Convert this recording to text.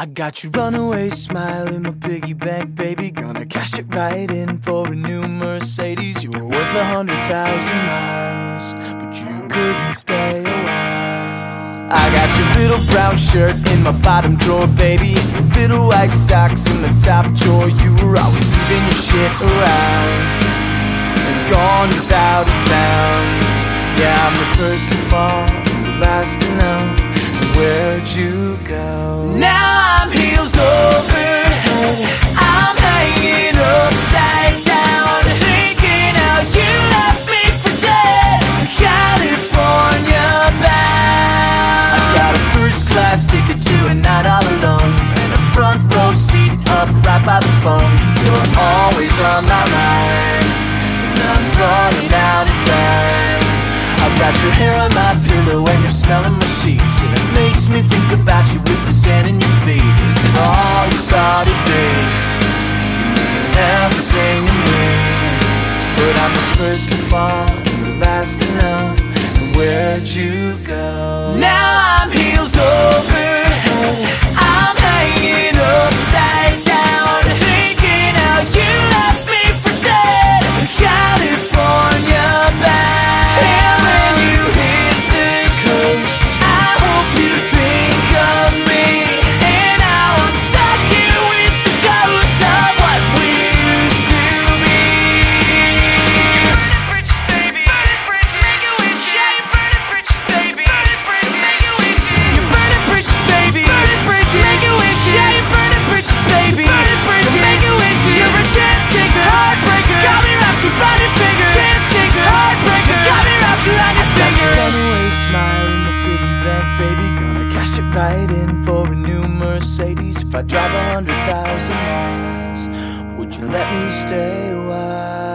I got your runaway smile in my piggy bank, baby. Gonna cash it right in for a new Mercedes. You were worth a hundred thousand miles, but you couldn't stay a while. I got your little brown shirt in my bottom drawer, baby. Your little white socks in the top drawer. You were always leaving your shit around and gone without a sound. Yeah, I'm the first to fall, the last to know. Where'd you go? Now class ticket to a night all alone, and a front row seat up right by the phone. you you're always on my mind, and I'm running out of time. I've got your hair on my pillow and you're smelling my sheets And it makes me think about you with the sand in your feet Is it all you it'd be? Everything to me But I'm the first to fall and the last to know And where'd you go? In for a new Mercedes If I drive a hundred thousand miles Would you let me stay a while?